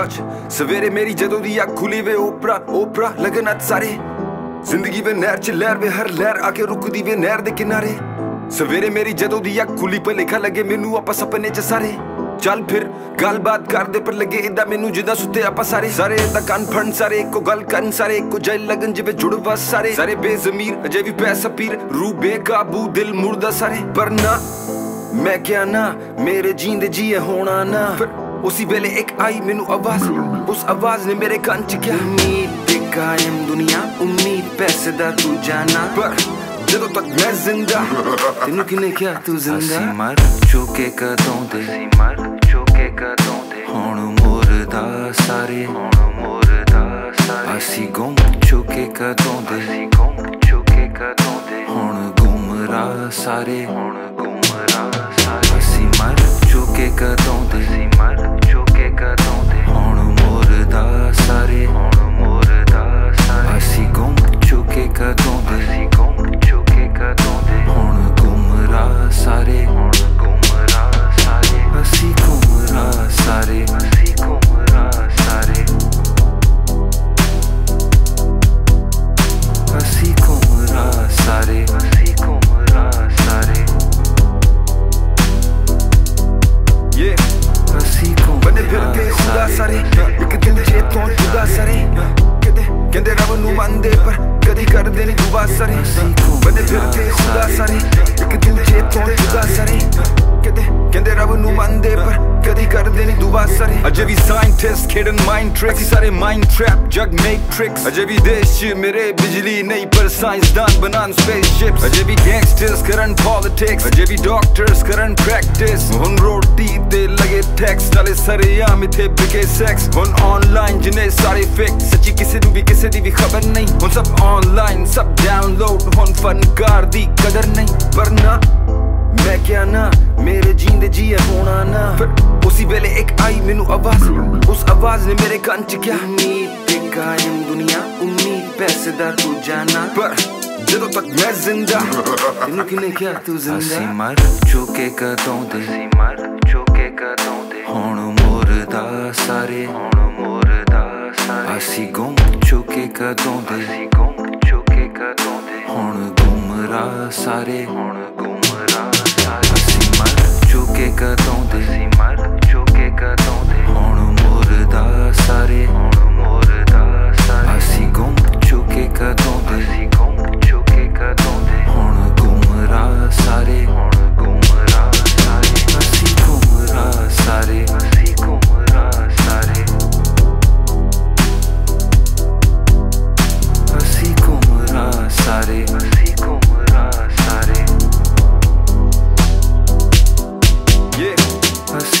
ਅੱਜ ਸਵੇਰੇ ਮੇਰੀ ਜਦੋਂ ਦੀ ਅੱਖ ਖੁੱਲੀ ਵੇ, ਓਪਰਾ ਓਪਰਾ, ਲਗਨ ਅੱਜ ਸਾਰੇ। ਜ਼ਿੰਦਗੀ ਵੇ ਨਹਿਰ ਚ ਲਹਿਰ ਵੇ, ਹਰ ਲਹਿਰ ਆ ਕੇ ਰੁਕਦੀ ਵੇ ਨਹਿਰ ਦੇ ਕਿਨਾਰੇ। ਸਵੇਰੇ ਮੇਰੀ ਜਦੋਂ ਦੀ ਅੱਖ ਖੁੱਲੀ ਪੇ ਲਿਖਾ ਲੱਗੇ ਮੈਨੂੰ ਆਪਾਂ ਸੁਪਨੇ ਚ ਸਾਰੇ। ਚੱਲ ਫਿਰ ਗੱਲਬਾਤ ਕਰਦੇ ਪਰ ਲੱਗੇ ਇਦਾਂ ਮੈਨੂੰ ਜਿੱਦਾਂ ਸੁੱਤੇ ਆਪਾਂ ਸਾਰੇ। ਸਾਰੇ ਇਦਾਂ ਕੰਨ ਫੜਨ, ਸਾਰੇ ਇੱਕੋ ਗੱਲ ਕਰਨ, ਸਾਰੇ ਇੱਕੋ ਜੈ ਲਗਨ ਜਿਵੇਂ ਜੁੜ ਵਸ ਸਾਰੇ। ਸਾਰੇ ਬੇਜ਼ਮੀਰ, ਅਜੇ ਵੀ ਪੈਸਾ ਪੀਰ ਰੂ ਬੇਕਾਬੂ, ਦਿਲ ਮੁਰਦਾ ਸਾਰੇ। ਪਰ ਨਾ, ਮੈਂ ਕਿਹਾ ਨਾ, ਮੇਰੇ ਜੀਂਦੇ ਜੀਏ ਹੋਣਾ ਨਾ। ਉਸੇ ਵੇਲੇ ਇੱਕ ਆਈ ਮੈਨੂੰ ਆਵਾਜ਼ ਉਸ ਆਵਾਜ਼ ਨੇ ਮੇਰੇ ਕੰਨ ਚ ਕਿਹਾ ਉਮੀਦ ਤੇ ਕਾਇਮ ਦੁਨੀਆ ਉਮੀਦ ਪੈਸੇ ਦਾ ਤੂੰ ਜਾਣਾ ਪਰ ਜਦੋਂ ਤੱਕ ਮੈਂ ਜ਼ਿੰਦਾ ਤੈਨੂੰ ਕਿਨੇ ਕਿਹਾ ਤੂੰ ਜ਼ਿੰਦਾ ਅਸੀਂ ਮਰ ਚੁੱਕੇ ਕਦੋਂ ਦੇ ਅਸੀਂ ਮਰ ਚੁੱਕੇ ਕਦੋਂ ਦੇ ਹੁਣ ਮੁਰਦਾ ਸਾਰੇ ਹੁਣ ਮੁਰਦਾ ਸਾਰੇ ਅਸੀਂ ਗੁੰਮ ਚੁੱਕੇ ਕਦੋਂ ਦੇ ਅਸੀਂ ਗੁੰਮ ਚੁੱਕੇ ਕਦੋਂ ਦੇ ਹੁਣ ਗੁੰਮਰਾਹ ਸਾਰੇ ਹੁਣ ਕਦੋਂ ਦੇ? ਅਸੀਂ ਗੁੰਮ ਚੁੱਕੇ ਕਦੋਂ ਦੇ? ਹੁਣ ਗੁੰਮਰਾਹ ਸਾਰੇ। ਹੁਣ ਗੁੰਮਰਾਹ ਸਾਰੇ। ਅਸੀਂ ਗੁੰਮਰਾਹ ਸਾਰੇ। ਅਸੀਂ ਗੁੰਮਰਾਹ ਸਾਰੇ। ਅਸੀਂ ਗੁੰਮਰਾਹ ਸਾਰੇ। ਅਸੀਂ ਗੁੰਮਰਾਹ ਸਾਰੇ। Yeah ਅਸੀਂ ਬੰਦੇ ਫਿਰ ਕੇ ਖੁਦਾ ਸਾਰੇ। ਇੱਕ ਦਿਨ ਜੇ ਤੋਂ ਜੁਦਾ ਸਾਰੇ। ਕਿਤੇ ਕਹਿੰਦੇ ਰੱਬ ਨੂੰ ਮੰਨਦੇ ਪਰ ਕਰਦੇ ਨਹੀਂ ਦੁਆ ਸਾਰੇ। ਬੰਦੇ ਫਿਰ ਖੁਦਾ ਸਾਰੇ। ਇੱਕ ਦਿਨ ਤੋਂ ਜੁਦਾ ਸਾਰੇ। ਕਿਤੇ ਕਹਿੰਦੇ ਰੱਬ ਨੂੰ ਮੰਨਦੇ ਪਰ ਕਰਦੇ ਨਹੀਂ ਦੁਆ ਸਾਰੇ। ਅਜੇ ਵੀ ਸਾਇੰਟਿਸਟ ਖੇਡਨ ਮਾਈਂਡ ਟ੍ਰਿਕਸ ਸਾਰੇ ਮਾਈਂਡ ਟ੍ਰੈਪ ਜਗ ਮੈਟ੍ਰਿਕਸ ਅਜੇ ਵੀ ਦੇਸ਼ 'ਚ ਮੇਰੇ ਬਿਜਲੀ ਨਹੀਂ, ਪਰ ਸਾਇੰਸਦਾਨ ਬਣਾਉਣ ਸਪੇਸਸ਼ਿਪਸ ਅਜੇ ਵੀ ਗੈਂਗਸਟਰਸ ਕਰਨ ਪੋਲਿਟਿਕਸ ਅਜੇ ਵੀ ਡਾਕਟਰਸ ਕਰਨ ਪ੍ਰੈਕਟਿਸ ਹੁਣ ਰੋਟੀ ਤੇ ਲਗੇ ਟੈਕਸ ਨਾਲੇ ਸਰੇਆਮ ਇਥੇ ਬਿਕੇ ਸੈਕਸ ਹੁਣ ਆਨਲਾਈਨ ਜਿਨੇ ਸਾਰੇ ਫਿਕਸ ਸੱਚੀ ਕਿਸੇ ਨੂੰ ਵੀ, ਕਿਸੇ ਦੀ ਵੀ ਖਬਰ ਨਹੀਂ। ਹੁਣ ਸਭ ਆਨਲਾਈਨ ਸਭ ਡਾਊਨਲੋਡ ਹੁਣ ਫਨਕਾਰ ਦੀ ਕਦਰ ਨਹੀਂ। ਪਰ ਨਾ ਮੈਂ ਕਿਹਾ ਨਾ ਮੇਰੇ ਜੀਂਦੇ ਜੀਏ ਹੋਣਾ ਨਾ। ਫਿਰ ਉਸੇ ਵੇਲੇ ਇੱਕ ਆਈ ਮੈਨੂੰ ਆਵਾਜ਼। ਉਸ ਆਵਾਜ਼ ਨੇ ਮੇਰੇ ਕੰਨ ਚ ਕਿਹਾ ਉਮੀਦ ਤੇ ਕਾਇਮ ਦੁਨੀਆ ਉਮੀਦ ਪੈਸੇ ਦਾ ਤੂੰ ਜਾਣਾ ਪਰ ਜਦੋਂ ਤੱਕ ਮੈਂ ਜ਼ਿੰਦਾ ਤੈਨੂੰ ਕਿਨੇ ਕਿਹਾ ਤੂੰ ਅਸੀਂ ਜ਼ਿੰਦਾ ਮਰ ਚੁੱਕੇ ਕਦੋਂ ਦੇ? ਅਸੀਂ ਮਰ ਚੁੱਕੇ ਕਦੋਂ ਦੇ? ਹੁਣ ਮੁਰਦਾ ਸਾਰੇ। ਹੁਣ ਮੁਰਦਾ ਸਾਰੇ। ਅਸੀਂ ਗੁੰਮ ਚੁੱਕੇ ਕਦੋਂ ਦੇ? ਅਸੀਂ ਗੁੰਮ ਚੁੱਕੇ ਕਦੋਂ ਦੇ? ਹੁਣ ਗੁੰਮਰਾਹ ਸਾਰੇ। ਹੁਣ ਕਦੋਂ ਦੇ? ਅਸੀਂ ਮਰ ਚੁੱਕੇ ਕਦੋਂ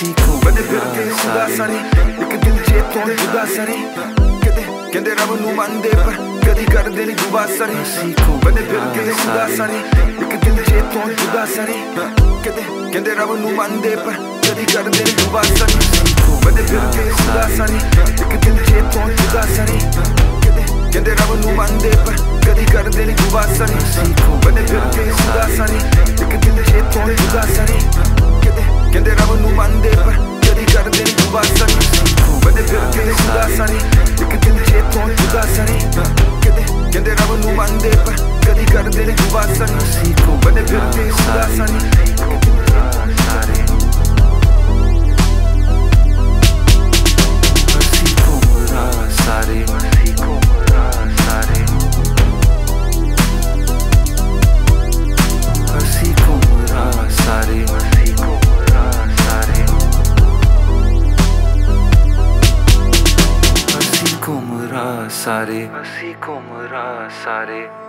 ਅਸੀਂ ਬੰਦੇ ਫਿਰ ਕੇ ਖੁਦਾ ਸਾਰੇ। ਇੱਕ ਦਿਨ ਜੇ ਤੋਂ ਜੁਦਾ ਸਾਰੇ। ਕਿਤੇ ਕਹਿੰਦੇ ਰੱਬ ਨੂੰ ਮੰਨਦੇ ਪਰ ਕਦੀ ਕਰਦੇ ਨਹੀਂ ਦੁਆ ਸਾਰੇ। ਬੰਦੇ ਫਿਰ ਕੇ ਖੁਦਾ ਸਾਰੇ। ਇੱਕ ਦਿਨ ਜੇ ਤੋਂ ਜੁਦਾ ਸਾਰੇ। ਕਿਤੇ ਕਹਿੰਦੇ ਰੱਬ ਨੂੰ ਮੰਨਦੇ ਪਰ ਕਦੀ ਕਰਦੇ ਨਹੀਂ ਦੁਆ ਸਾਰੇ। ਬੰਦੇ ਫਿਰ ਕੇ ਖੁਦਾ ਸਾਰੇ। ਇੱਕ ਦਿਨ ਜੇ ਤੋਂ ਜੁਦਾ ਸਾਰੇ। ਕਿਤੇ ਕਹਿੰਦੇ ਰੱਬ ਨੂੰ ਮੰਨਦੇ ਪਰ ਕਦੀ ਕਰਦੇ ਨਹੀਂ ਦੁਆ ਸਾਰੇ। ਬੰਦੇ ਫਿਰ ਕੇ ਨਹੀਂ ਦੁਆ ਸਾਰੇ ਬੰਦੇ ਫਿਰ ਕੇ ਖੁਦਾ ਸਾਰੇ ਇੱਕ ਦਿਨ ਜੇ